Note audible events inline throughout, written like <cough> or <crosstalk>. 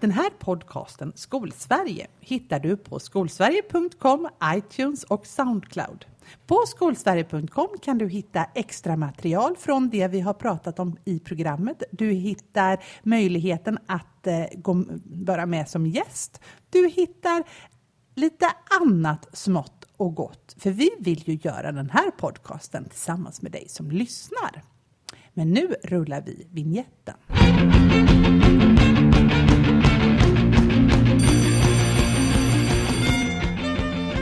Den här podcasten Skolsverige hittar du på skolsverige.com, iTunes och Soundcloud. På skolsverige.com kan du hitta extra material från det vi har pratat om i programmet. Du hittar möjligheten att eh, gå, vara med som gäst. Du hittar lite annat smått och gott. För vi vill ju göra den här podcasten tillsammans med dig som lyssnar. Men nu rullar vi vignetten.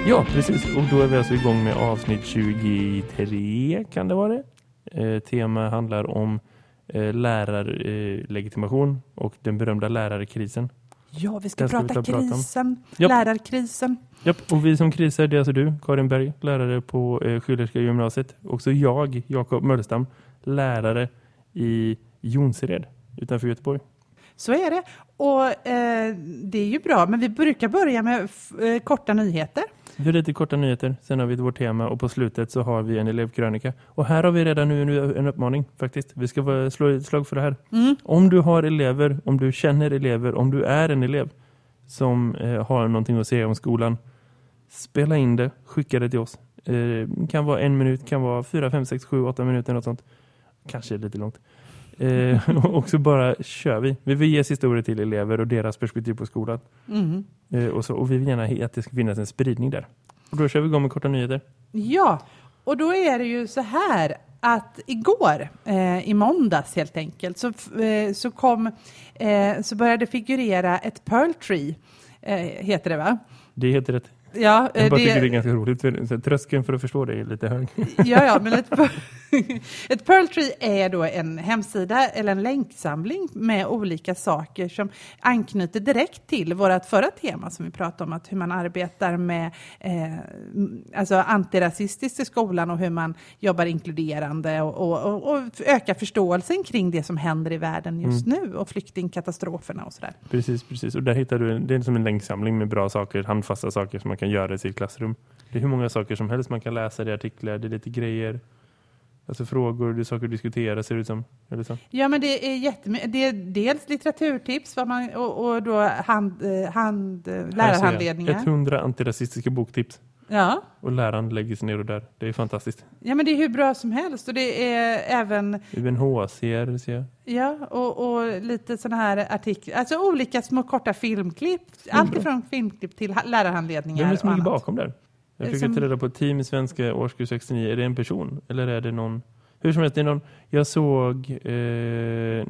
Ja, precis. Och då är vi alltså igång med avsnitt 23, kan det vara det? Eh, tema handlar om eh, lärarlegitimation och den berömda lärarkrisen. Ja, vi ska, ska prata vi prata krisen, Japp. lärarkrisen. Japp, och vi som krisar, det är alltså du, Karin Berg, lärare på eh, Schillerska gymnasiet. Också jag, Jakob Möllestam, lärare i Jonsered utanför Göteborg. Så är det. Och eh, det är ju bra, men vi brukar börja med eh, korta nyheter. Vi har lite korta nyheter, sen har vi vårt tema och på slutet så har vi en elevkrönika. Och här har vi redan nu en uppmaning faktiskt. Vi ska slå ett slag för det här. Mm. Om du har elever, om du känner elever, om du är en elev som eh, har någonting att säga om skolan, spela in det, skicka det till oss. Eh, kan vara en minut, kan vara fyra, fem, sex, sju, åtta minuter, något sånt. Kanske lite långt. Eh, <laughs> och så bara kör vi. Vi vill ge historier till elever och deras perspektiv på skolan. Mm. Eh, och, så, och vi vill gärna att det ska finnas en spridning där. Och då kör vi igång med korta nyheter. Ja, och då är det ju så här att igår, eh, i måndags helt enkelt, så, eh, så, kom, eh, så började figurera ett Pearl Tree, eh, heter det va? Det heter ett Ja, jag bara det, tycker det är ganska roligt. Så tröskeln för att förstå det är lite hög. Ja, ja, <laughs> men ett, <laughs> ett Pearl Tree är då en hemsida eller en länksamling med olika saker som anknyter direkt till vårt förra tema som vi pratade om, att hur man arbetar med eh, alltså antirasistiskt i skolan och hur man jobbar inkluderande och, och, och ökar förståelsen kring det som händer i världen just mm. nu och flyktingkatastroferna och sådär. Precis, precis. Och där hittar du, det är som en länksamling med bra saker, handfasta saker som man kan göra i sitt klassrum. Det är hur många saker som helst man kan läsa i artiklar, det är lite grejer. Alltså frågor, det är saker att diskutera ser det ut som. Eller så. Ja men det är jättemycket. Det är dels litteraturtips vad man, och, och då hand, eh, hand, eh, lärarhandledningar. 100 antirasistiska boktips. Ja. Och läraren lägger sig ner och där. Det är fantastiskt. Ja men det är hur bra som helst. Och det är även... UNHCR ser jag. Ja och, och lite sådana här artiklar. Alltså olika små korta filmklipp. Allt ifrån filmklipp till lärarhandledningar. Vem är det som ligger bakom där? Jag försöker som... ta reda på team i svenska årskurs 69. Är det en person? Eller är det någon... Hur som helst, det är någon... Jag såg... Eh...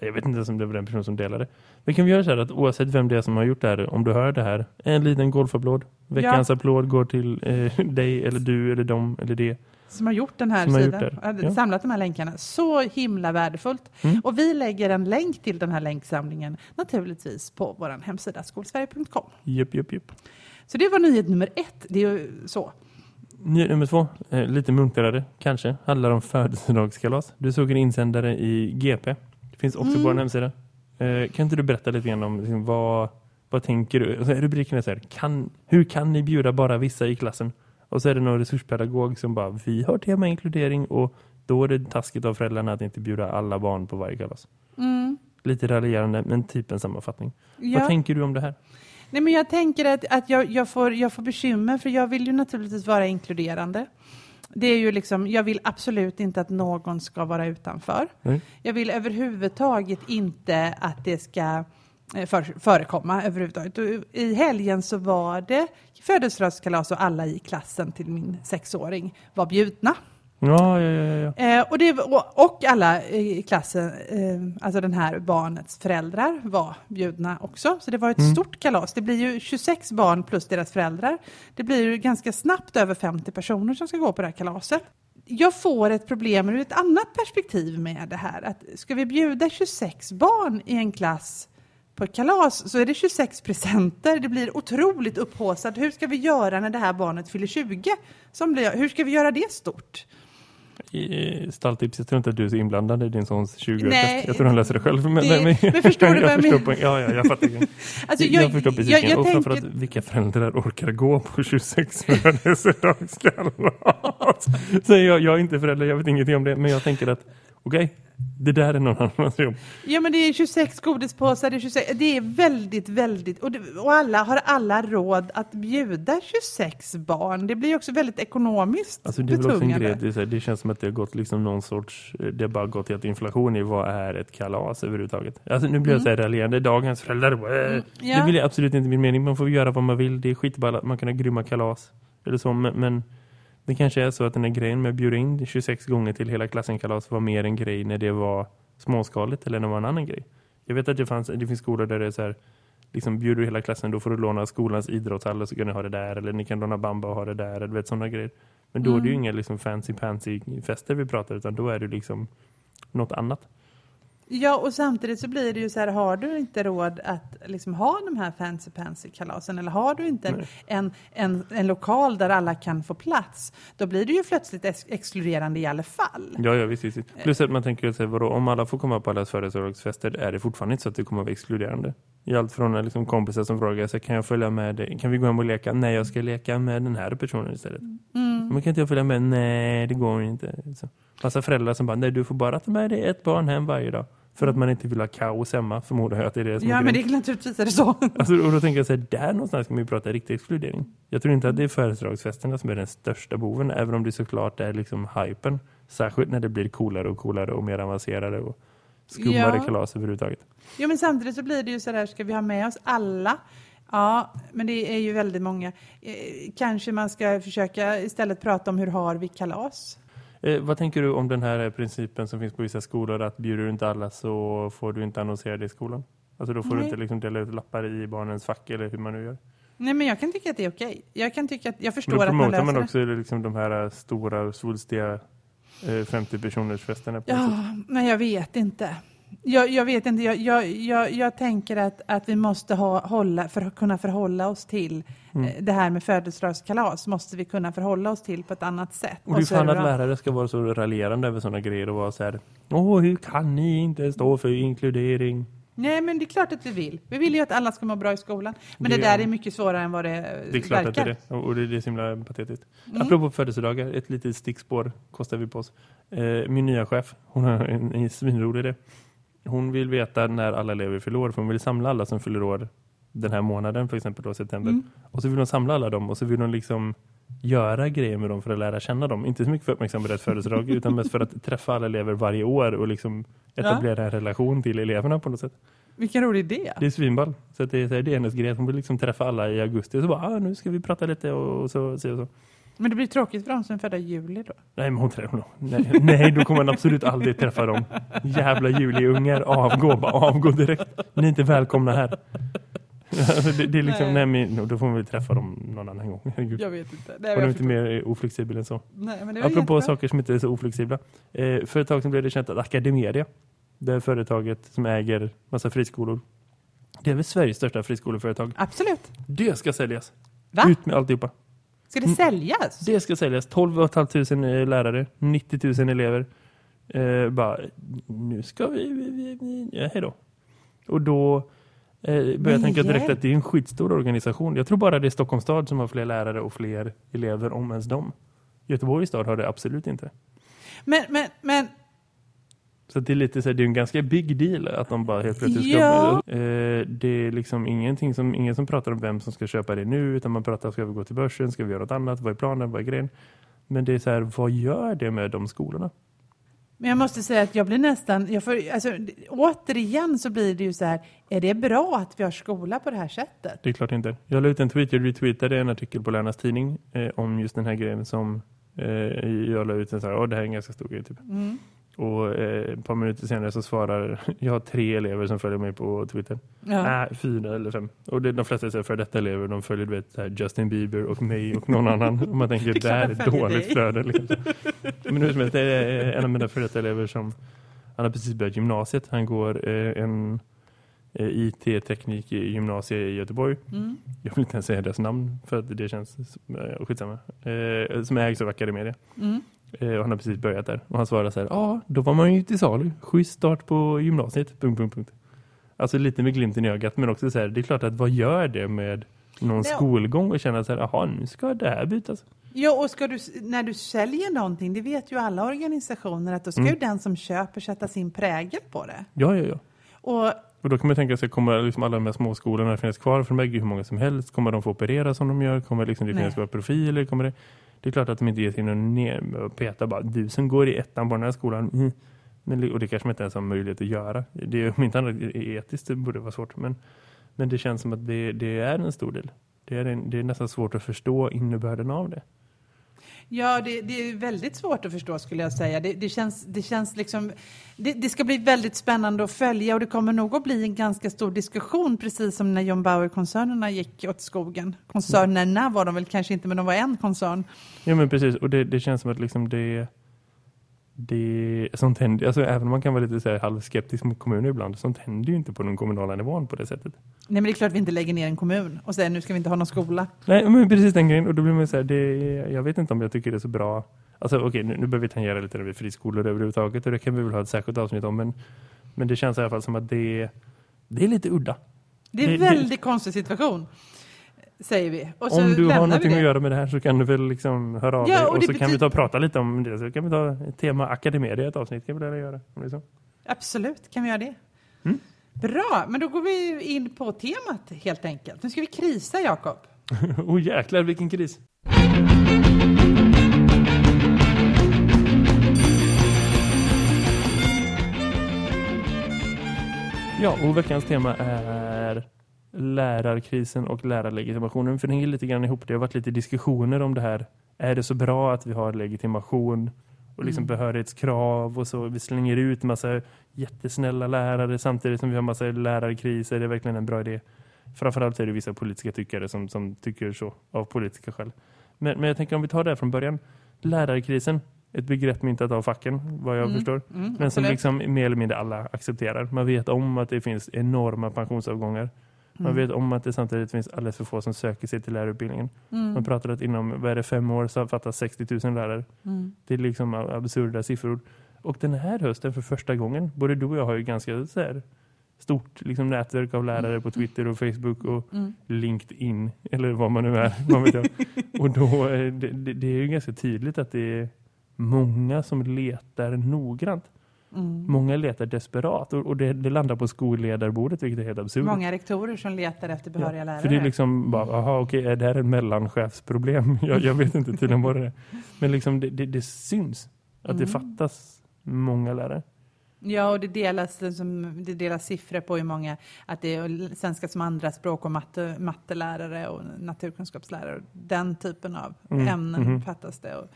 Jag vet inte ens om det var den person som delade. Men kan vi göra så här att oavsett vem det är som har gjort det här, om du hör det här, en liten golfapplåd. Veckans ja. applåd går till eh, <laughs> dig eller du eller dem eller det. Som har gjort den här sidan, ja. samlat de här länkarna. Så himla värdefullt. Mm. Och vi lägger en länk till den här länksamlingen naturligtvis på vår hemsida skolsverige.com. Jupp, jupp, jupp. Så det var nyhet nummer ett. Det är ju så. Nyhet nummer två, eh, lite muntrare kanske, handlar om födelsedagskalas. Du såg en insändare i GP. Det finns också mm. på en hemsida. Eh, kan inte du berätta lite grann om liksom, vad, vad tänker du? Alltså, rubriken är så här, kan, hur kan ni bjuda bara vissa i klassen? Och så är det någon resurspedagog som bara, vi har tema inkludering och då är det taskigt av föräldrarna att inte bjuda alla barn på varje kalas. Mm. Lite raljerande, men typ en sammanfattning. Ja. Vad tänker du om det här? Nej, men jag tänker att, att jag, jag, får, jag får bekymmer för jag vill ju naturligtvis vara inkluderande. Det är ju liksom, jag vill absolut inte att någon ska vara utanför. Mm. Jag vill överhuvudtaget inte att det ska eh, för, förekomma överhuvudtaget. I helgen så var det födelsedagskalas och alla i klassen till min sexåring var bjudna. Ja, ja, ja. ja. Eh, och, det, och, och, alla i klassen, eh, alltså den här barnets föräldrar var bjudna också. Så det var ett mm. stort kalas. Det blir ju 26 barn plus deras föräldrar. Det blir ju ganska snabbt över 50 personer som ska gå på det här kalaset. Jag får ett problem ur ett annat perspektiv med det här. Att ska vi bjuda 26 barn i en klass på ett kalas så är det 26 presenter. Det blir otroligt upphåsat. Hur ska vi göra när det här barnet fyller 20? Som blir, hur ska vi göra det stort? Stalltips. Jag tror inte att du är så inblandad i din sons 20-årsfest. Jag tror han läser det själv. Men, det, men, men förstår du <laughs> vad jag menar? Ja, ja, jag fattar. <laughs> alltså, jag, jag förstår precis. Jag, jag och framförallt tänker... vilka föräldrar orkar gå på 26 födelsedagskalas. <laughs> jag, jag är inte förälder, jag vet ingenting om det. Men jag tänker att okej, okay, Det där är någon annans jobb. Ja men det är 26 godispåsar, det är 26, det är väldigt, väldigt, och, det, och alla har alla råd att bjuda 26 barn. Det blir också väldigt ekonomiskt Alltså det betungande. grej, det, här, det känns som att det har gått liksom någon sorts, det har bara gått till att inflation i vad är ett kalas överhuvudtaget. Alltså nu blir jag så här raljerande, dagens föräldrar, äh, Mm. ja. det vill jag absolut inte min mening, man får göra vad man vill, det är skitball att man kan ha grymma kalas eller så, men, men det kanske är så att den här grejen med att bjuda in 26 gånger till hela klassen kalas var mer en grej när det var småskaligt eller när det var en annan grej. Jag vet att det, fanns, det finns skolor där det är så här, liksom bjuder du hela klassen, då får du låna skolans idrottshall och så kan ni ha det där, eller ni kan låna bamba och ha det där, eller vet sådana grejer. Men då är det ju inga liksom fancy pansy fester vi pratar utan då är det liksom något annat. Ja, och samtidigt så blir det ju så här, har du inte råd att liksom ha de här fancy pansy kalasen eller har du inte en, en, en, en lokal där alla kan få plats, då blir det ju plötsligt ex exkluderande i alla fall. Ja, ja visst, visst. Plus att man tänker sig, vadå, om alla får komma på allas födelsedagsfester är det fortfarande inte så att det kommer att vara exkluderande. I allt från liksom, kompisar som frågar sig, kan jag följa med dig? Kan vi gå hem och leka? Nej, jag ska leka med den här personen istället. Mm. Men kan inte jag följa med? Nej, det går inte. Så. Massa föräldrar som bara, nej du får bara ta med dig ett barn hem varje dag. För att man inte vill ha kaos hemma, förmodar jag att det är det som är Ja, men grejen. det är naturligtvis är det så. <laughs> Alltså, och då tänker jag så här, där någonstans ska man ju prata riktig exkludering. Jag tror inte att det är födelsedagsfesterna som är den största boven, även om det såklart är liksom hypen. Särskilt när det blir coolare och coolare och mer avancerade och skummare Ja. kalas överhuvudtaget. Jo, men samtidigt så blir det ju så där, ska vi ha med oss alla? Ja, men det är ju väldigt många. Eh, kanske man ska försöka istället prata om hur har vi kalas? Eh, vad tänker du om den här principen som finns på vissa skolor att bjuder du inte alla så får du inte annonsera det i skolan? Alltså då får du Nej. inte liksom dela ut lappar i barnens fack eller hur man nu gör. Nej, men jag kan tycka att det är okej. Jag kan tycka att, jag förstår att man löser man det. också liksom de här eh, stora svulstiga eh, 50 personers festerna. Ja, men jag vet inte. Jag, jag vet inte, jag, jag, jag, jag tänker att, att vi måste ha, hålla, för kunna förhålla oss till Mm. eh, det här med födelsedagskalas måste vi kunna förhålla oss till på ett annat sätt. Och det är så är fan det att lärare ska vara så raljerande över sådana grejer och vara så här Åh, hur kan ni inte stå för inkludering? Nej, men det är klart att vi vill. Vi vill ju att alla ska må bra i skolan. Men det, Det- där är mycket svårare än vad det, Det är klart verkar. att det är det. Och det är, det är så himla patetiskt. Mm. Apropå födelsedagar, ett litet stickspår kostar vi på oss. Eh, min nya chef, hon har en, en svinrolig idé. Hon vill veta när alla elever fyller år. För hon vill samla alla som fyller år den här månaden, för exempel då september. Mm. Och så vill hon samla alla dem och så vill hon liksom göra grejer med dem för att lära känna dem. Inte så mycket för att uppmärksamma deras födelsedag utan mest för att träffa alla elever varje år och liksom etablera en relation till eleverna på något sätt. Vilken rolig idé. Det är svinball. Så det, är, det är hennes grej. Hon vill liksom träffa alla i augusti och så bara, ah, nu ska vi prata lite och så, så, och så. Men det blir tråkigt för dem som är födda i juli då. Nej, men hon träffar dem. Nej, nej, då kommer man absolut aldrig träffa dem. Jävla juliungar, avgå, bara avgå direkt. Ni är inte välkomna här. Alltså, det, det är liksom, Nej. nej. men då får man väl träffa dem någon annan gång. Herregud. Jag vet inte. Nej, Och de är inte mer oflexibel än så. Nej, men det Apropå jättebra. saker som inte är så oflexibla. Eh, för ett tag sedan blev det känt att Academedia, det är företaget som äger massa friskolor. Det är väl Sveriges största friskoleföretag. Absolut. Det ska säljas. Va? Ut med alltihopa. Ska Mm. det säljas? Det ska säljas. 12 500 eh, lärare, 90 000 elever. Eh, bara, nu ska vi... vi, vi, vi ja, hej då. Och då eh, började jag tänka direkt hjälp. att det är en skitstor organisation. Jag tror bara det är Stockholms stad som har fler lärare och fler elever om ens dem. Göteborgs stad har det absolut inte. Men, men, men Så det är lite så här, det är en ganska big deal att de bara helt plötsligt ska... Ja. Eh, det är liksom ingenting som, ingen som pratar om vem som ska köpa det nu utan man pratar, ska vi gå till börsen, ska vi göra något annat, vad är planen, vad är grejen? Men det är så här, vad gör det med de skolorna? Men jag måste säga att jag blir nästan, jag får, alltså, återigen så blir det ju så här, är det bra att vi har skola på det här sättet? Det är klart inte. Jag la ut en tweet, jag retweetade en artikel på Lärarnas tidning eh, om just den här grejen som eh, jag la ut en så här, åh det här är en ganska stor grej typ. Mm. Och eh, ett par minuter senare så svarar, <laughs> jag har tre elever som följer mig på Twitter. Ja. Nej, fyra eller fem. Och det, de flesta är för detta elever, de följer vet, så här Justin Bieber och mig och någon annan. <laughs> Och man tänker, Det här är dåligt flöde. Liksom. Men hur som helst, det är en av mina för detta elever som, han har precis börjat gymnasiet. Han går eh, en eh, IT-teknik i gymnasiet i Göteborg. Mm. Jag vill inte ens säga deras namn för att det känns eh, skitsamma. Eh, som ägs av Academedia. Mm. Eh, och han har precis börjat där. Och han svarar så här, ja, då var man ju till salu. Schysst start på gymnasiet. Punkt, punkt, punkt. Alltså lite med glimten i ögat, men också så här, det är klart att vad gör det med någon Ja. skolgång och känna så här, jaha, nu ska det här bytas. Ja, och ska du, när du säljer någonting, det vet ju alla organisationer, att då ska Mm. ju den som köper sätta sin prägel på det. Ja, ja, ja. Och Och då kan man tänka sig, kommer liksom alla de här små skolorna finnas kvar? För de äger ju hur många som helst. Kommer de få operera som de gör? Kommer liksom det finnas kvar profiler? Kommer det det är klart att de inte ger sig in och, ner och peta bara, du som går i ettan på den här skolan. Mm, och det kanske man inte ens har möjlighet att göra. Det är om inte annat e- etiskt, det borde vara svårt. Men, men det känns som att det, det är en stor del. Det är, en, det är nästan svårt att förstå innebörden av det. Ja, det, det är väldigt svårt att förstå skulle jag säga. Det, det, känns, det känns liksom... Det, det ska bli väldigt spännande att följa och det kommer nog att bli en ganska stor diskussion precis som när John Bauer-koncernerna gick åt skogen. Koncernerna var de väl kanske inte, men de var en koncern. Ja men precis, och det, det känns som att liksom det det sånt händer, alltså även om man kan vara lite så här halvskeptisk mot kommuner ibland, sånt händer ju inte på den kommunala nivån på det sättet. Nej, men det är klart vi inte lägger ner en kommun och säger nu ska vi inte ha någon skola. Nej, men precis den grejen, och då blir man så här, det, jag vet inte om jag tycker det är så bra. Alltså okej, nu, nu behöver vi tangera lite över friskolor överhuvudtaget och det kan vi väl ha ett särskilt avsnitt om, men, men det känns i alla fall som att det, det är lite udda. Det är Det- en det- väldigt konstig situation, säger vi. Om du har någonting det. att göra med det här så kan du väl liksom höra av Ja, dig och och, det så kan vi ta och prata lite om det. Så kan vi ta tema akademedia ett avsnitt, kan vi väl göra. Om det så. Absolut, kan vi göra det? Mm. Bra, men då går vi in på temat helt enkelt. Nu ska vi krisa, Jakob. <laughs> oh jäklar, vilken kris. Ja, och veckans tema är lärarkrisen och lärarlegitimationen. För det hänger lite grann ihop. Det har varit lite diskussioner om det här. Är det så bra att vi har legitimation och liksom Mm. behörighetskrav och så? Vi slänger ut massa jättesnälla lärare samtidigt som vi har massa lärarkriser. Det är verkligen en bra idé. Framförallt är det vissa politiska tyckare som, som tycker så av politiska skäl. Men, men jag tänker om vi tar det här från början. Lärarkrisen, ett begrepp myntat av facken, vad jag Mm. förstår. Mm, Men som liksom mer eller mindre alla accepterar. Man vet om att det finns enorma pensionsavgångar. Man Mm. vet om att det samtidigt finns alldeles för få som söker sig till lärarutbildningen. Man Mm. pratar att inom vad är det, fem år så fattas 60 000 lärare. Mm. Det är liksom absurda siffror. Och den här hösten för första gången, både du och jag har ju ganska så här, stort liksom, nätverk av lärare på Twitter och Facebook och Mm. LinkedIn eller vad man nu är. <laughs> Vad vet jag. och då eh, det, det, det är ju ganska tydligt att det är många som letar noggrant. Mm. Många letar desperat och, och det, det landar på skolledarbordet vilket är helt absurt. Många rektorer som letar efter behöriga lärare. För det är liksom bara, aha, okej, är det här ett mellanchefsproblem? <laughs> Jag, jag vet inte tydligen vad det är. Men liksom det, det, det syns att det Mm. fattas många lärare. Ja, och det delas, som, det delas siffror på hur många, att det är svenska som andra språk och matte, mattelärare och naturkunskapslärare. Den typen av Mm, ämnen mhm. fattas det. Och,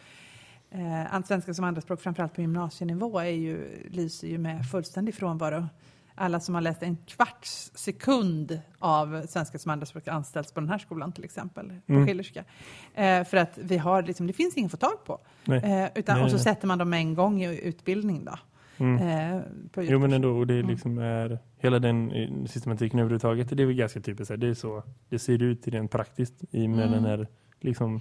eh, svenska som andra språk, framförallt på gymnasienivå, är ju, lyser ju med fullständig frånvaro. Alla som har läst en kvarts sekund av svenska som andra språk anställs på den här skolan till exempel, på Mm. Schillerska. Eh, för att vi har, liksom, det finns ingen att få tag på. Eh, utan, Nej, och så nej. sätter man dem en gång i utbildning då. Mm. Eh, Jo men ändå, och det Mm. liksom är hela den eh, systematiken överhuvudtaget, det är väl ganska typiskt. Det är så det ser ut rent praktiskt i med Mm. den här liksom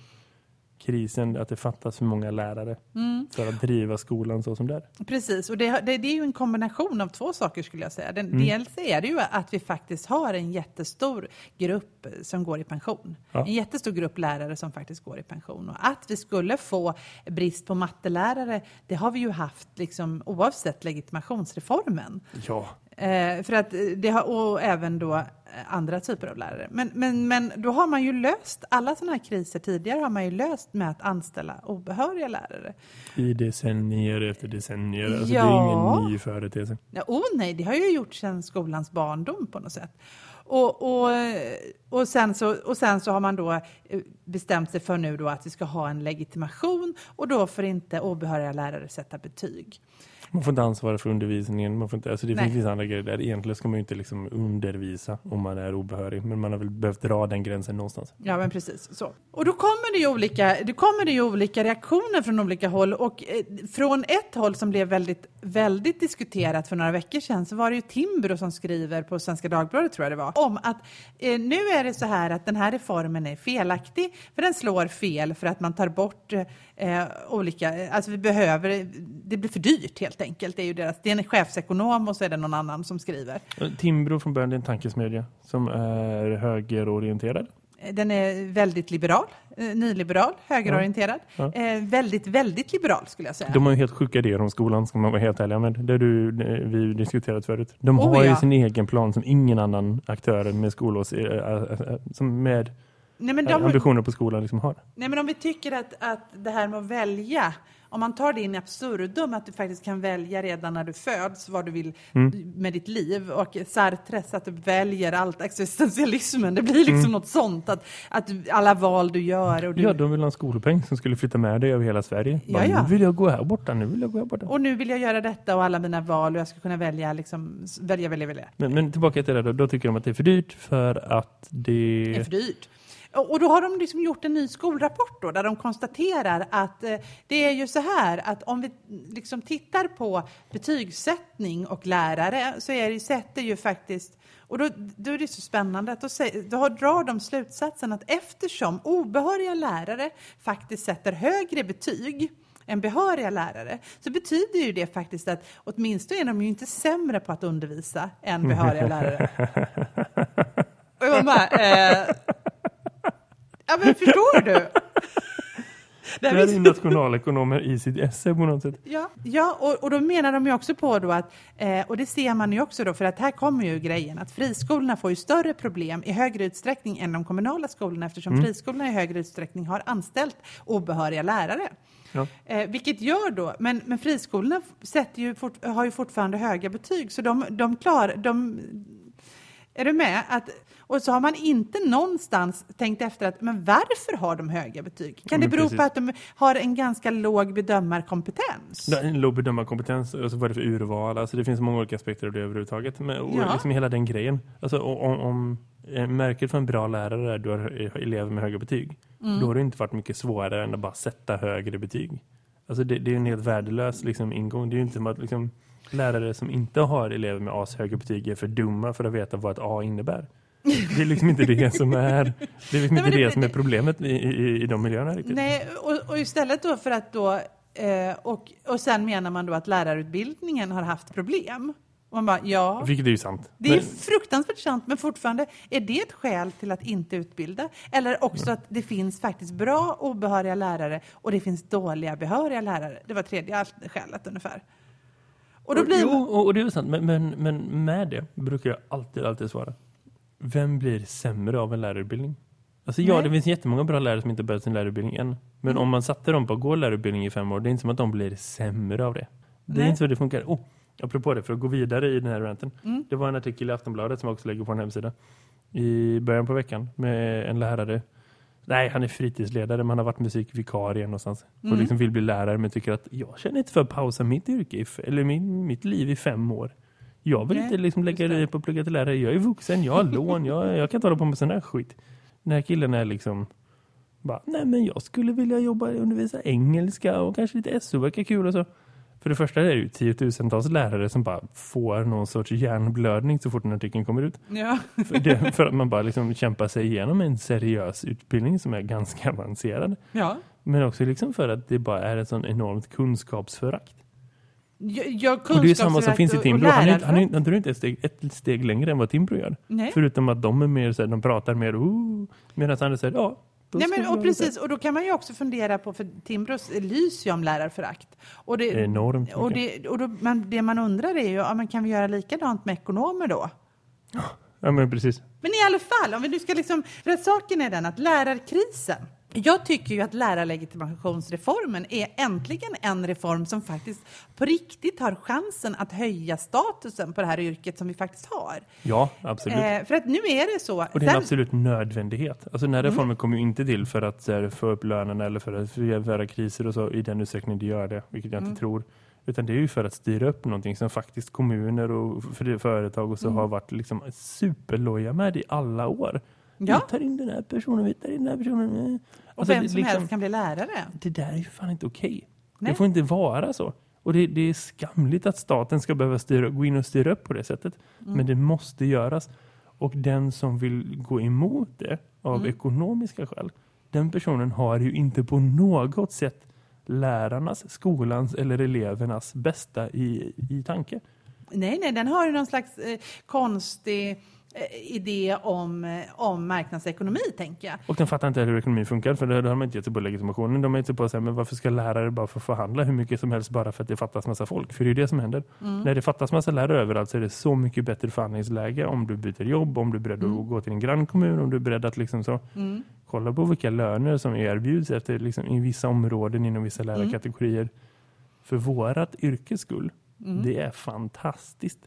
krisen att det fattas för många lärare Mm, för att driva skolan så som det är. precis, och det, det, det är ju en kombination av två saker skulle jag säga. Den, Mm. Dels är det ju att vi faktiskt har en jättestor grupp som går i pension. Ja. En jättestor grupp lärare som faktiskt går i pension. Och att vi skulle få brist på mattelärare, det har vi ju haft liksom, oavsett legitimationsreformen. Ja, Eh, för att eh, det har, och även då eh, andra typer av lärare. Men, men, men då har man ju löst, alla sådana här kriser tidigare har man ju löst med att anställa obehöriga lärare. i decennier efter decennier. Alltså det Ja. är ingen ny företeelse. Ja, oh nej, det har ju gjort sedan skolans barndom på något sätt. Och, och, och, sen så, och sen så har man då eh, bestämt sig för nu då att vi ska ha en legitimation och då får inte obehöriga lärare sätta betyg. Man får inte ansvara för undervisningen. Man får inte, alltså det Nej. finns vissa andra grejer där. Egentligen ska man ju inte liksom undervisa om man är obehörig. Men man har väl behövt dra den gränsen någonstans. Ja, men precis så. Och då kommer det ju olika, det kommer det ju olika reaktioner från olika håll och eh, från ett håll som blev väldigt, väldigt diskuterat för några veckor sedan så var det ju Timbro som skriver på Svenska Dagbladet tror jag det var om att eh, nu är det så här att den här reformen är felaktig för den slår fel för att man tar bort eh, olika, alltså vi behöver, det blir för dyrt helt enkelt. Det är ju deras, det är en chefsekonom och så är det någon annan som skriver. Timbro från början är en tankesmedja som är högerorienterad. Den är väldigt liberal, eh, nyliberal, högerorienterad. Ja. Eh, väldigt, väldigt liberal skulle jag säga. De har ju helt sjuka idéer om skolan, ska man vara helt ärlig med. Det du, eh, vi diskuterat förut. De Oh, har ju ja. sin egen plan som ingen annan aktör med skolås, eh, eh, eh, som med Nej, men eh, de, ambitioner på skolan liksom har. nej, men om vi tycker att, att det här med att välja, om man tar det in i absurdum, att du faktiskt kan välja redan när du föds vad du vill Mm. med ditt liv. Och Sartres, att du väljer allt, existentialismen, det blir liksom Mm. något sånt. Att, att alla val du gör. Och, du, Ja, de vill ha en skolpeng som skulle flytta med dig över hela Sverige. Ja, Bara, ja. Nu vill jag gå här borta, nu vill jag gå här borta. och nu vill jag göra detta och alla mina val och jag ska kunna välja, liksom, välja, välja, välja. Men, men tillbaka till det då, då tycker de att det är för dyrt för att det... Det är för dyrt. Och då har de liksom gjort en ny skolrapport då, där de konstaterar att eh, det är ju så här att om vi liksom tittar på betygssättning och lärare så är det, sätter ju faktiskt och då, då är det så spännande att då, då drar de slutsatsen att eftersom obehöriga lärare faktiskt sätter högre betyg än behöriga lärare så betyder ju det faktiskt att åtminstone är de ju inte sämre på att undervisa än behöriga lärare. <laughs> Och jag bara, eh, ja men förstår du? Det här är nationalekonomer i sitt esse på något sätt. Ja, ja och, och då menar de ju också på då att, eh, och det ser man ju också då, för att här kommer ju grejen att friskolorna får ju större problem i högre utsträckning än de kommunala skolorna eftersom friskolorna i högre utsträckning har anställt obehöriga lärare. Ja. Eh, vilket gör då, men, men friskolorna sätter ju fort, har ju fortfarande höga betyg så de, de klarar, de, är du med? Att, och så har man inte någonstans tänkt efter att, men varför har de höga betyg? Kan det bero precis. på att de har en ganska låg bedömarkompetens? En låg bedömarkompetens och så vad det för urval. Alltså det finns många olika aspekter av det överhuvudtaget. Men, och Ja. liksom hela den grejen. Alltså om, om eh, märket för en bra lärare är att du har elever med höga betyg. Mm. Då har det inte varit mycket svårare än att bara sätta högre betyg. Alltså det, det är en helt värdelös liksom, ingång. Det är ju inte som att liksom, lärare som inte har elever med ashöga betyg är för dumma för att veta vad ett A innebär. Det är liksom inte det som är det är liksom Nej, inte det- det, som är problemet i, i, i de miljöerna riktigt. Nej, och, och istället då för att då, eh, och, och sen menar man då att lärarutbildningen har haft problem. Och man bara, ja, Vilket är ju sant. det är Men- fruktansvärt sant, men fortfarande, är det ett skäl till att inte utbilda? Eller också att det finns faktiskt bra obehöriga lärare och det finns dåliga behöriga lärare. Det var tredje skälet ungefär. Och då blir Jo, och, och det är sant. Men, men, men med det brukar jag alltid, alltid svara. Vem blir sämre av en lärarutbildning? Alltså ja, Nej. det finns jättemånga bra lärare som inte börjat sin lärarutbildning än. Men Mm. om man satte dem på att gå lärarutbildning i fem år, det är inte som att de blir sämre av det. Det är Nej. inte så det funkar. Oh, apropå det, för att gå vidare i den här ranten. Mm. Det var en artikel i Aftonbladet som jag också lägger på en hemsida. I början på veckan med en lärare. Nej, han är fritidsledare men han har varit musikvikarie någonstans. Mm. Och liksom vill bli lärare men tycker att jag känner inte för att pausa mitt yrke eller min, mitt liv i fem år. Jag vill Nej, inte liksom lägga det. på att plugga till lärare. Jag är vuxen, jag har lån, jag, <laughs> jag kan inte hålla på med sån här skit. Den här killen är liksom bara, nej men jag skulle vilja jobba undervisa engelska och kanske lite SO verkar kul och så. För det första är det ju tiotusentals lärare som bara får någon sorts hjärnblödning så fort den artikeln kommer ut. Ja. <laughs> För, det, för att man bara liksom kämpar sig igenom en seriös utbildning som är ganska <laughs> avancerad. ja. Men också liksom för att det bara är ett sån enormt kunskapsförakt. Jag, Och det är samma som finns i Timbro. Han, är, han, är, han drar inte ett steg, ett steg längre än vad Timbro gör. Nej. Förutom att de är mer så här, de pratar mer oh, medan han säger ja. Nej, men, och precis, och då kan man ju också fundera på, för Timbros lyser ju om lärarförakt. Och det, det. Enormt och det, och då, men det man undrar är ju, ja, men kan vi göra likadant med ekonomer då? Ja men precis. Men i alla fall, om vi nu ska liksom, för saken är den att lärarkrisen, jag tycker ju att lärarlegitimationsreformen är äntligen en reform som faktiskt på riktigt har chansen att höja statusen på det här yrket som vi faktiskt har. Ja, absolut. Eh, för att nu är det så. Och det är en Sen- absolut nödvändighet. Alltså den här Mm. reformen kommer ju inte till för att här, få upp lönerna eller för att förvärra kriser och så i den utsträckning det gör det, vilket jag Mm. inte tror. Utan det är ju för att styra upp någonting som faktiskt kommuner och för- företag och så Mm. har varit liksom superloja med i alla år. Ja. Vi tar in den här personen, vi tar in den här personen. eh. och Alltså, vem som liksom- helst kan bli lärare. det där är ju fan inte okej. Nej. Det får inte vara så. Och det, det är skamligt att staten ska behöva styra, gå in och styra upp på det sättet. Mm. Men det måste göras. Och den som vill gå emot det av Mm. ekonomiska skäl, den personen har ju inte på något sätt lärarnas, skolans eller elevernas bästa i, i tanke. Nej, nej, den har ju någon slags eh, konstig idé om, eh, om marknadsekonomi, tänker jag. Och de fattar inte hur ekonomin funkar, för det har de inte gett sig på legitimationen. De har inte på att säga, men varför ska lärare bara få förhandla hur mycket som helst bara för att det fattas massa folk? För det är det som händer. Mm. När det fattas massa lärare överallt så är det så mycket bättre förhandlingsläge om du byter jobb, om du är beredd mm. att gå till en grannkommun, om du är beredd att liksom så... Mm. Kolla på vilka löner som erbjuds efter, liksom, i vissa områden inom vissa mm. lärarkategorier. För vårat yrkes skull. Mm. Det är fantastiskt.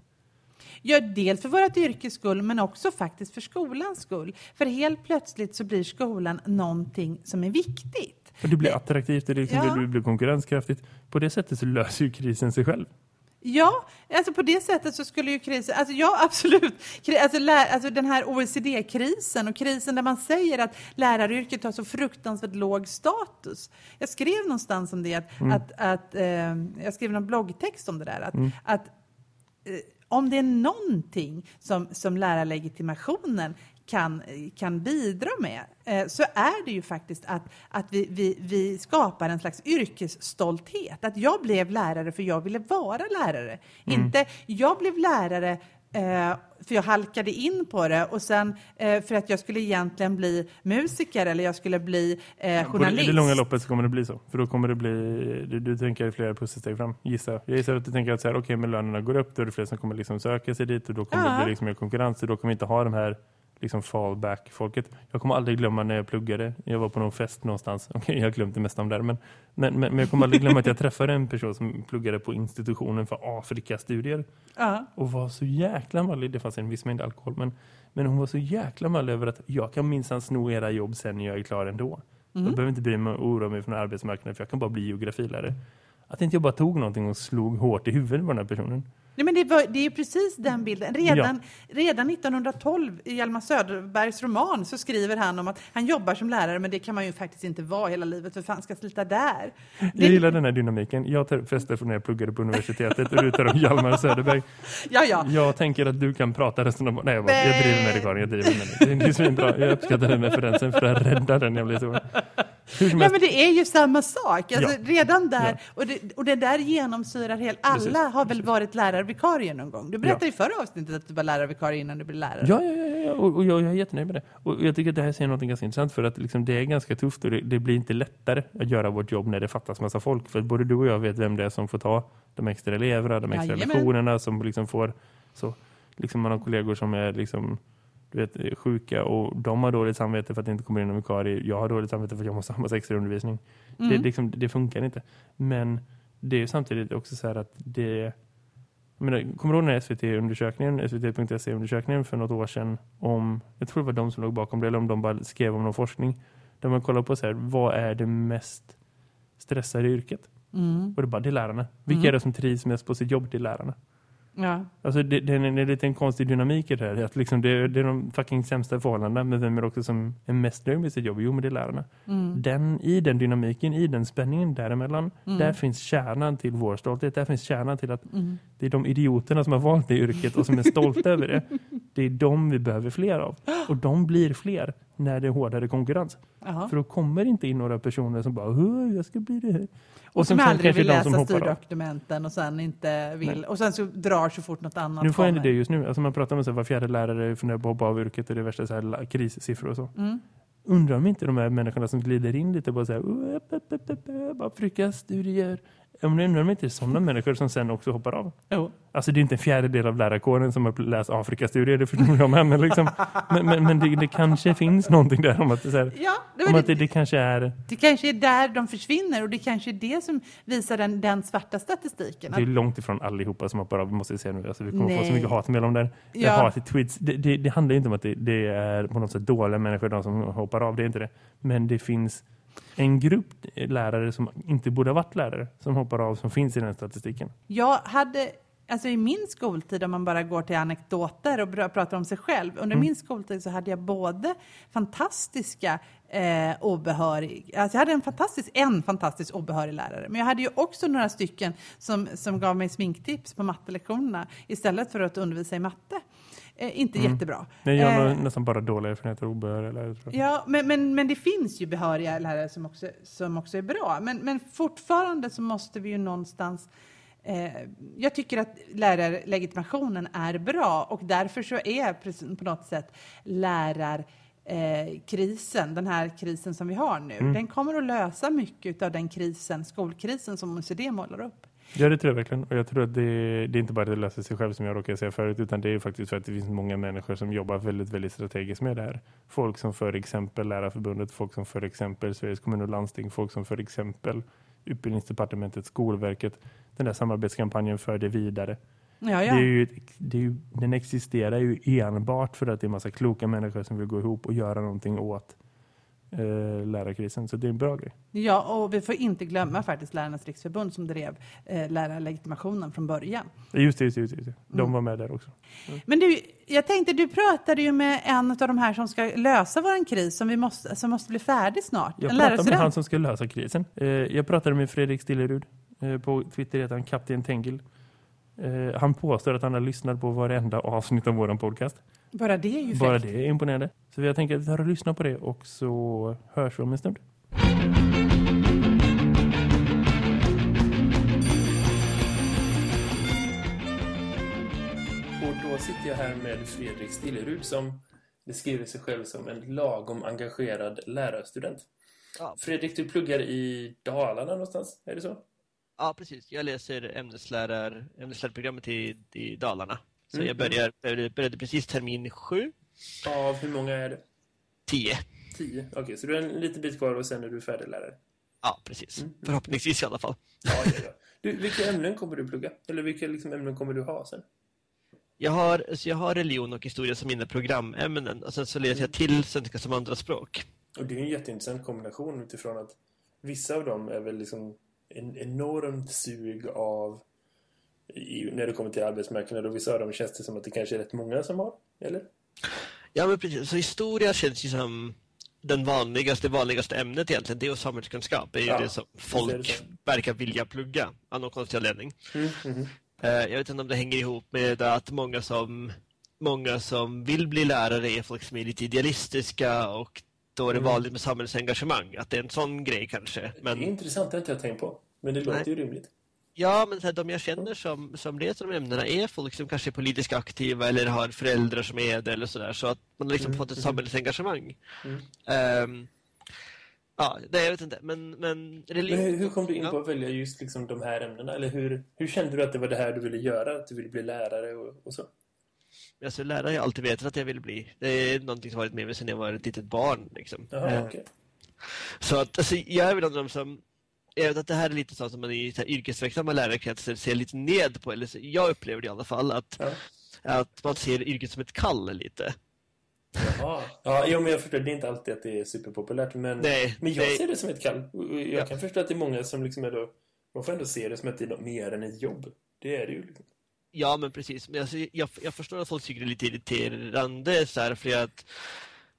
Ja, dels för vårt yrkes skull men också faktiskt för skolans skull. För helt plötsligt så blir skolan någonting som är viktigt. För det blir attraktivt, det, liksom, ja. det blir konkurrenskraftigt. På det sättet så löser ju krisen sig själv. Ja, alltså på det sättet så skulle ju krisen, alltså ja <laughs> absolut, alltså, lär, alltså den här OECD-krisen och krisen där man säger att läraryrket har så fruktansvärt låg status. Jag skrev någonstans om det, att, mm. att, att eh, jag skrev någon bloggtext om det där, att, mm. att eh, om det är någonting som, som lärarlegitimationen kan, kan bidra med eh, så är det ju faktiskt att, att vi, vi, vi skapar en slags yrkesstolthet. Att jag blev lärare för jag ville vara lärare. Mm. Inte jag blev lärare Eh, för jag halkade in på det och sen eh, för att jag skulle egentligen bli musiker eller jag skulle bli eh, journalist. I det långa loppet så kommer det bli så. För då kommer det bli, du, du tänker flera pusselsteg fram, gissa. Jag gissar att du tänker att så här, okej, okay, men lönerna går upp, då är det fler som kommer liksom söka sig dit och då kommer ja. det bli liksom mer konkurrens och då kommer vi inte ha de här liksom fallback-folket. Jag kommer aldrig glömma när jag pluggade. Jag var på någon fest någonstans. <laughs> Okej, okay, jag har glömt det mesta om det men, men, men, jag kommer aldrig glömma att jag träffade en person som pluggade på institutionen för Afrikastudier. Uh. Och var så jäkla mallig. Det fanns en viss mängd alkohol. Men, men hon var så jäkla mallig över att jag kan minsann sno era jobb sen när jag är klar ändå. Mm. Jag behöver inte bry mig och oroa mig från arbetsmarknaden för jag kan bara bli geografilärare. Att inte jag bara tog någonting och slog hårt i huvudet på den här personen. Nej, men det, var, det är precis den bilden. Redan, ja. redan 1912 i Hjalmar Söderbergs roman så skriver han om att han jobbar som lärare men det kan man ju faktiskt inte vara hela livet för fan ska slita där. Jag det... gillar den här dynamiken. Jag tar fester från när jag pluggade på universitetet och du tar om Hjalmar Söderberg. <laughs> Ja, ja. Jag tänker att du kan prata resten av... Nej, jag, bara, jag driver med dig Karin, jag driver med dig. Det är svinbra. Jag uppskattar den referensen för att rädda den jag blir så... Nej, men det är ju samma sak. Alltså, ja. Redan där, och, det, och det där genomsyrar helt. Alla Precis. har väl varit lärarvikarie någon gång. Du berättade ja. i förra avsnittet att du var lärarvikarie innan du blev lärare. Ja, ja, ja, ja. Och, och jag, jag är jättenöjd med det. Och jag tycker att det här säger något ganska intressant för att liksom, det är ganska tufft och det, det, blir inte lättare att göra vårt jobb när det fattas massa folk. För både du och jag vet vem det är som får ta de extra eleverna, de extra Jajamän. lektionerna som liksom får så liksom man har kollegor som är liksom du vet, sjuka och de har dåligt samvete för att det inte kommer in en vikarie. Jag har dåligt samvete för att jag måste ha massa extra undervisning. Mm. Det, liksom, det funkar inte. Men det är samtidigt också så här att det... menar, kommer du ihåg den här SVT-undersökningen, svt.se-undersökningen för något år sedan om, jag tror det var de som låg bakom det eller om de bara skrev om någon forskning. Där man kollar på så här, vad är det mest stressade yrket? Mm. Och det är bara, det är lärarna. Vilka mm. är det som trivs mest på sitt jobb? Det är lärarna. Ja. Alltså det, det, är en, det är lite en konstig dynamik i det här. Att liksom det, det är de fucking sämsta förhållandena. Men vem är också som är mest nöjd med sitt jobb? Jo, men det är lärarna. Mm. Den, I den dynamiken, i den spänningen däremellan, mm. där finns kärnan till vår stolthet. Där finns kärnan till att mm. det är de idioterna som har valt det yrket och som är stolta över det. <laughs> Det är de vi behöver fler av. Och de blir fler när det är hårdare konkurrens. Aha. För då kommer inte in några personer som bara, jag ska bli det här. Och, och som aldrig vill läsa styrdokumenten och sen inte vill. Nej. Och sen så drar så fort något annat Nu får jag idé just nu. Alltså man pratar med sig var fjärde lärare funderar på att hoppa av yrket och det är värsta så här krissiffror och så. Mm. Undrar om inte de här människorna som glider in lite på så här, bara frycka studier, om det undrar inte sådana människor som sen också hoppar av. Jo. Alltså det är inte en fjärdedel av lärarkåren som har läst Afrikastudier, det förstår jag med. Men, liksom, men, men, men det, det, kanske finns någonting där om att, det, så här, ja, det, om att det, det, kanske är... Det kanske är där de försvinner och det kanske är det som visar den, den svarta statistiken. Det är långt ifrån allihopa som hoppar av, vi måste se nu. Alltså, vi kommer Nej. få så mycket hat med om det. Ja. Hat i tweets. Det, handlar inte om att det, det är på något sätt dåliga människor de som hoppar av, det är inte det. Men det finns en grupp lärare som inte borde ha varit lärare som hoppar av som finns i den statistiken. Jag hade, alltså i min skoltid om man bara går till anekdoter och pratar om sig själv. Under mm. min skoltid så hade jag både fantastiska eh, obehörig, alltså jag hade en fantastisk, en fantastisk obehörig lärare. Men jag hade ju också några stycken som, som gav mig sminktips på mattelektionerna istället för att undervisa i matte. Eh, inte mm. jättebra. Nej, jag har eh, nästan bara dåliga erfarenheter obehöriga lärare. Ja, men, men, men det finns ju behöriga lärare som också, som också är bra. Men, men fortfarande så måste vi ju någonstans Eh, jag tycker att lärarlegitimationen är bra och därför så är på något sätt lärarkrisen, eh, den här krisen som vi har nu, mm. den kommer att lösa mycket av den krisen, skolkrisen som OECD målar upp. Ja, det tror jag verkligen. Och jag tror att det, det är inte bara det löser sig själv som jag råkade säga förut, utan det är faktiskt för att det finns många människor som jobbar väldigt, väldigt strategiskt med det här. Folk som för exempel Lärarförbundet, folk som för exempel Sveriges kommun och landsting, folk som för exempel Utbildningsdepartementet, Skolverket. Den där samarbetskampanjen för det vidare. Ja, ja. Det är ju, det är ju, den existerar ju enbart för att det är en massa kloka människor som vill gå ihop och göra någonting åt eh, lärarkrisen. Så det är en bra grej. Ja, och vi får inte glömma faktiskt Lärarnas riksförbund som drev eh, lärarlegitimationen från början. Just det, just det. Just det. De mm. var med där också. Mm. Men du, jag tänkte, du pratade ju med en av de här som ska lösa vår kris som, vi måste, som måste bli färdig snart. Jag pratade med han som ska lösa krisen. Eh, jag pratade med Fredrik Stillerud. Eh, på Twitter heter han Kapten Tengil. Eh, han påstår att han har lyssnat på varenda avsnitt av vår podcast. Bara det är ju Bara det är imponerande. Så jag tänker att vi tar och lyssnar på det och så hörs vi om en stund. Och då sitter jag här med Fredrik Stillerud som beskriver sig själv som en lagom engagerad lärarstudent. Ja. Fredrik, du pluggar i Dalarna någonstans, är det så? Ja, precis. Jag läser ämneslärar, ämneslärarprogrammet i, i Dalarna. Så mm. jag börjar, började precis termin sju. Av hur många är det? Tio. Tio, okej. Okay, så du är en liten bit kvar och sen är du färdiglärare? Ja, precis. Mm. Förhoppningsvis i alla fall. Ja, ja, ja. Du, vilka ämnen kommer du plugga? Eller vilka liksom, ämnen kommer du ha sen? Jag har, alltså jag har religion och historia som mina programämnen. Och sen så läser jag mm. till svenska som andraspråk. Och det är en jätteintressant kombination utifrån att vissa av dem är väl liksom en enormt sug av i, när det kommer till arbetsmarknaden och vissa av dem känns det som att det kanske är rätt många som har, eller? Ja, men precis. Så historia känns ju som den vanligaste, vanligaste ämnet egentligen. Det är samhällskunskap. Det är ja, ju det som folk det verkar vilja plugga av någon konstig anledning. Mm, mm. Jag vet inte om det hänger ihop med att många som, många som vill bli lärare är folk som är lite idealistiska och då är det mm. vanligt med samhällsengagemang. Att det är en sån grej kanske. Men... Det är intressant, det har inte jag tänkt på. Men det låter Nej. ju rimligt. Ja, men här, de jag känner som, som läser de ämnena är folk som kanske är politiskt aktiva eller har föräldrar som är det eller sådär. Så att man har liksom mm. fått ett samhällsengagemang. Mm. Um, ja, det, jag vet inte. Men, men, religion... men hur, hur, kom du in på att välja just liksom de här ämnena? Eller hur, hur kände du att det var det här du ville göra? Att du ville bli lärare och, och så? Alltså, lärare har jag alltid vetat att jag ville bli. Det är någonting som varit med mig sedan jag var ett litet barn. Liksom. Aha, uh, okay. Så att, alltså, jag är väl en av de som jag vet att det här är lite så som man i så här, yrkesverksamma lärarkretsar ser lite ned på, eller så, jag upplever det i alla fall, att, ja. att man ser yrket som ett kall lite. Jaha. Ja, jo, men jag förstår, det är inte alltid att det är superpopulärt, men, nej, men jag nej. ser det som ett kall. Jag ja. kan förstå att det är många som liksom är då, man får ändå se det som att det är mer än ett jobb. Det är det ju liksom. Ja, men precis. Men alltså, jag, jag förstår att folk tycker det är lite irriterande så här, för att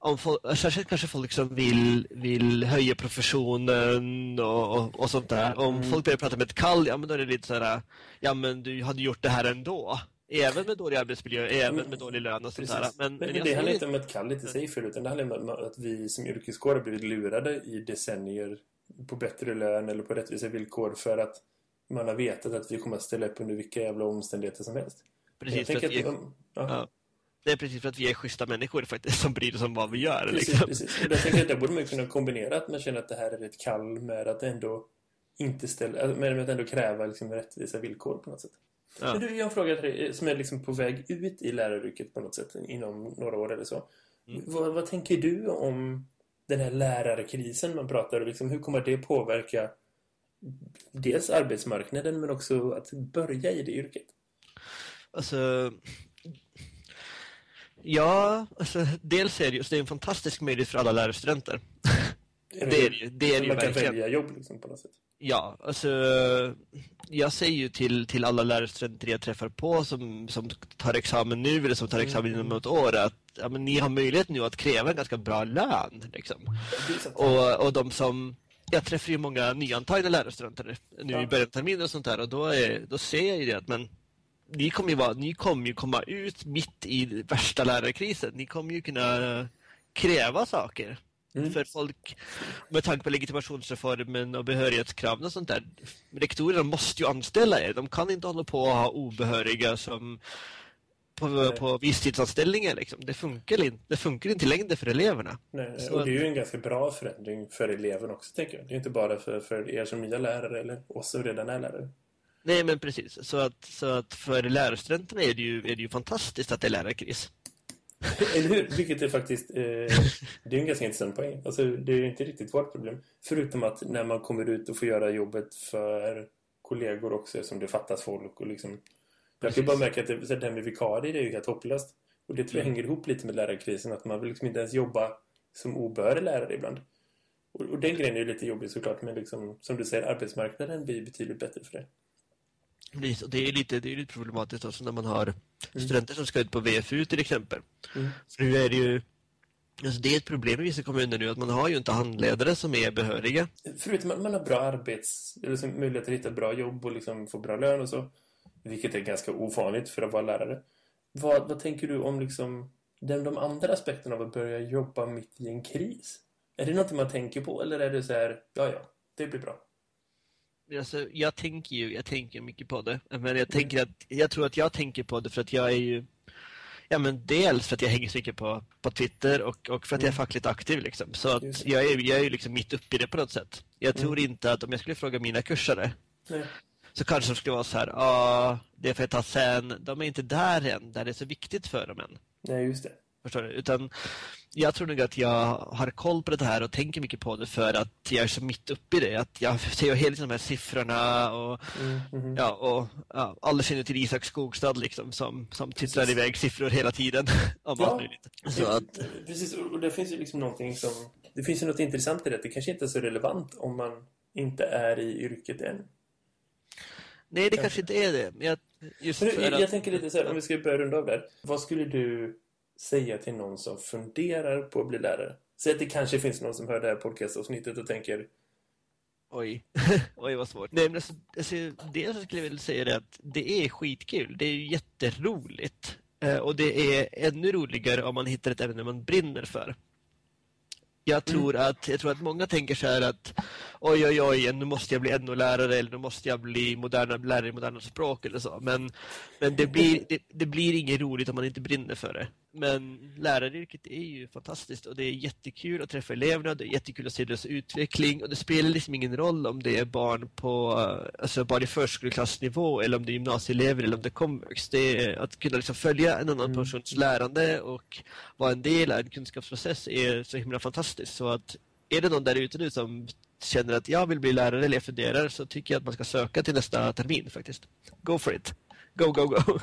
om folk, särskilt kanske folk som vill, vill höja professionen och, och, och sånt där. Om mm. folk börjar prata med ett kall, ja men då är det lite sådär, ja men du hade gjort det här ändå. Även med dålig arbetsmiljö, även med dålig lön och sånt där. Men, men, men det handlar inte om ett kall i sig för utan det handlar om att vi som yrkeskår har blivit lurade i decennier på bättre lön eller på rättvisa villkor för att man har vetat att vi kommer att ställa upp under vilka jävla omständigheter som helst. Precis, för att, vi, att, ja. Det är precis för att vi är schyssta människor faktiskt som bryr oss om vad vi gör. Precis, liksom. precis. Och jag tänker att det borde man kunna kombinera att man känner att det här är ett kall med att ändå inte ställa, med att ändå kräva liksom rättvisa villkor på något sätt. Ja. Men du, jag har en fråga till dig som är liksom på väg ut i läraryrket på något sätt inom några år eller så. Mm. Vad, vad, tänker du om den här lärarkrisen man pratar om? Liksom, hur kommer det påverka dels arbetsmarknaden men också att börja i det yrket? Alltså, Ja, alltså, dels är det, just, det är en fantastisk möjlighet för alla lärarstudenter. Är <laughs> det, det, är det, det är man kan verkligen. välja jobb liksom, på något sätt. Ja, alltså jag säger ju till, till alla lärarstudenter jag träffar på som, som tar examen nu eller som tar mm. examen inom ett år att ja, men ni har möjlighet nu att kräva en ganska bra lön. Liksom. Och, och de som jag träffar ju många nyantagna lärarstudenter nu ja. i början av terminen och sånt där och då, är, då ser jag ju det att men ni kommer ju, vara, ni kommer ju komma ut mitt i värsta lärarkrisen. Ni kommer ju kunna kräva saker. Mm. För folk, med tanke på legitimationsreformen och behörighetskraven och sånt där, rektorerna måste ju anställa er. De kan inte hålla på och ha obehöriga som på, på visstidsanställningar. Liksom. Det, funkar inte, det funkar inte längre för eleverna. Nej, Så och det är ju en ganska bra förändring för eleven också, tänker jag. Det är inte bara för, för er som nya lärare eller oss som redan är lärare. Nej, men precis. Så att, så att för lärarstudenterna är det, ju, är det ju fantastiskt att det är lärarkris. <laughs> Eller hur? Vilket är faktiskt eh, <laughs> det är en ganska intressant poäng. Alltså, det är inte riktigt vårt problem. Förutom att när man kommer ut och får göra jobbet för kollegor också som det fattas folk och liksom jag kan bara märka att det, det här med vikarie det är ju helt hopplöst. Och det tror jag mm. hänger ihop lite med lärarkrisen. Att man vill liksom inte ens jobba som obehörig lärare ibland. Och, och den grejen är ju lite jobbig såklart. Men liksom, som du säger, arbetsmarknaden blir betydligt bättre för det. Det är lite, det är lite problematiskt också när man har mm. studenter som ska ut på VFU till exempel. Mm. För nu är det ju Alltså det är ett problem i vissa kommuner nu att man har ju inte handledare som är behöriga. Förutom att man har bra arbets... Eller liksom möjlighet att hitta bra jobb och liksom få bra lön och så. Vilket är ganska ovanligt för att vara lärare. Vad, vad tänker du om liksom den, de andra aspekterna av att börja jobba mitt i en kris? Är det något man tänker på eller är det så här, ja ja, det blir bra? Alltså, jag tänker ju, jag tänker mycket på det. Men jag tänker att, jag tror att jag tänker på det för att jag är ju Ja men dels för att jag hänger så mycket på, på Twitter och, och för att jag är mm. fackligt aktiv liksom. Så att jag är, jag är ju liksom mitt uppe i det på något sätt. Jag tror mm. inte att om jag skulle fråga mina kursare Nej så kanske de skulle vara så här, ja, ah, det får jag ta sen. De är inte där än, där det är så viktigt för dem än. Nej, just det. Förstår du? Utan jag tror nog att jag har koll på det här och tänker mycket på det för att jag är så mitt uppe i det. Att jag ser hela tiden de här siffrorna och, mm, mm. Ja, och ja, alla känner till Isak Skogstad liksom, som, som tittar iväg siffror hela tiden. <laughs> om ja, så att... precis. Och det finns ju liksom någonting som... Det finns ju något intressant i det. Det kanske inte är så relevant om man inte är i yrket än. Nej, det kanske inte är det. Jag, just för jag, att... jag tänker lite så här, om vi ska börja runda av där. Vad skulle du säga till någon som funderar på att bli lärare? Säg att det kanske finns någon som hör det här podcastavsnittet och tänker Oj, <laughs> oj vad svårt. Nej, men alltså, alltså, dels skulle jag vilja säga det att det är skitkul. Det är ju jätteroligt. Eh, och det är ännu roligare om man hittar ett ämne man brinner för. Jag mm. tror, mm. att, jag tror att många tänker så här att oj, oj, oj, nu måste jag bli NO-lärare eller nu måste jag bli moderna, lärare i moderna språk eller så. Men, men det, blir, <laughs> det, det blir inget roligt om man inte brinner för det. Men läraryrket är ju fantastiskt och det är jättekul att träffa eleverna, det är jättekul att se deras utveckling och det spelar liksom ingen roll om det är barn på alltså barn i förskoleklassnivå eller om det är gymnasieelever eller om det är komvux. Det är att kunna liksom följa en annan mm. persons lärande och vara en del av en kunskapsprocess är så himla fantastiskt. Så att är det någon där ute nu som känner att jag vill bli lärare eller jag funderar så tycker jag att man ska söka till nästa termin faktiskt. Go for it. Go, go, go.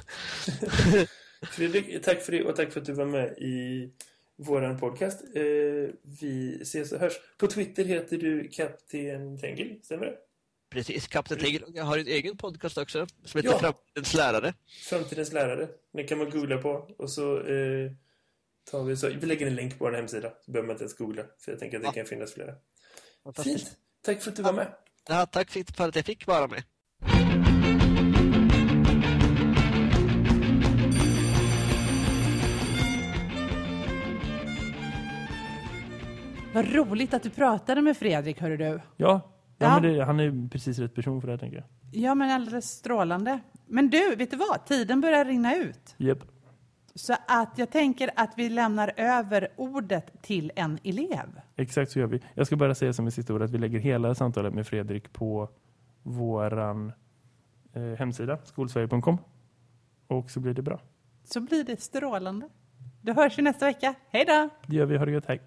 <laughs> Fredrik, tack för det och tack för att du var med i våran podcast. Eh, vi ses och hörs. På Twitter heter du Kapten Tengel, stämmer det? Precis, Kapten Tengel. Jag har en egen podcast också som heter ja. Framtidens lärare. Framtidens lärare. Den kan man googla på och så eh, tar vi så. Vi lägger en länk på vår hemsida så behöver man inte ens googla för jag tänker att det ja. kan finnas flera. Fint. Tack för att du var med. Ja, tack för att jag fick vara med. Vad roligt att du pratade med Fredrik, hörru du. Ja, ja, ja. Men det, han är precis rätt person för det här, tänker jag. Ja, men alldeles strålande. Men du, vet du vad? Tiden börjar rinna ut. Japp. Så att jag tänker att vi lämnar över ordet till en elev. Exakt så gör vi. Jag ska bara säga som i sista ord att vi lägger hela samtalet med Fredrik på våran eh, hemsida, skolsverige.com. Och så blir det bra. Så blir det strålande. Då hörs vi nästa vecka. Hej då! Det gör vi. Ha det gött. Hej!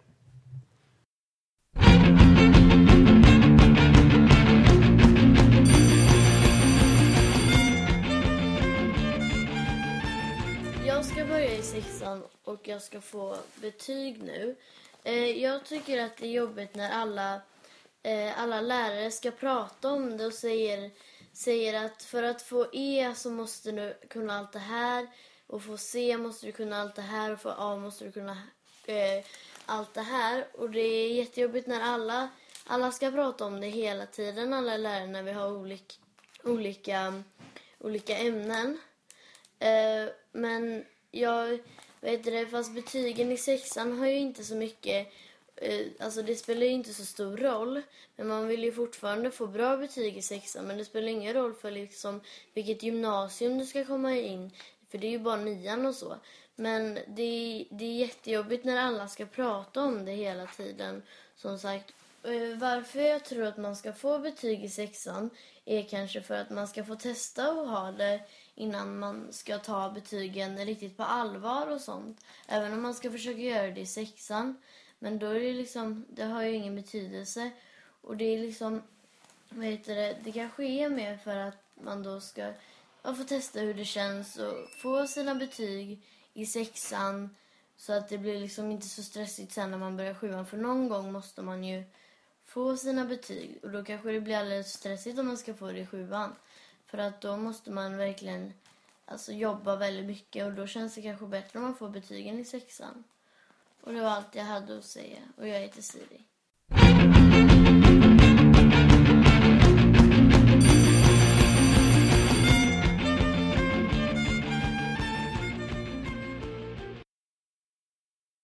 Jag i sexan och jag ska få betyg nu. Eh, jag tycker att det är jobbigt när alla, eh, alla lärare ska prata om det och säger, säger att för att få E så måste du kunna allt det här och få C måste du kunna allt det här och få A måste du kunna eh, allt det här. Och det är jättejobbigt när alla, alla ska prata om det hela tiden, alla lärare, när vi har olik, olika, olika ämnen. Eh, men jag vet det, fast betygen i sexan har ju inte så mycket eh, alltså det spelar ju inte så stor roll. Men man vill ju fortfarande få bra betyg i sexan. Men det spelar ingen roll för liksom vilket gymnasium du ska komma in För det är ju bara nian och så. Men det är, det är jättejobbigt när alla ska prata om det hela tiden. Som sagt, eh, varför jag tror att man ska få betyg i sexan är kanske för att man ska få testa att ha det innan man ska ta betygen riktigt på allvar och sånt. Även om man ska försöka göra det i sexan. Men då är det liksom, det har ju ingen betydelse. Och det är liksom, vad heter det, det kanske är mer för att man då ska ja, få testa hur det känns och få sina betyg i sexan. Så att det blir liksom inte så stressigt sen när man börjar sjuan. För någon gång måste man ju få sina betyg. Och då kanske det blir alldeles stressigt om man ska få det i sjuan. För att då måste man verkligen alltså, jobba väldigt mycket och då känns det kanske bättre om man får betygen i sexan. Och det var allt jag hade att säga. Och jag heter Siri.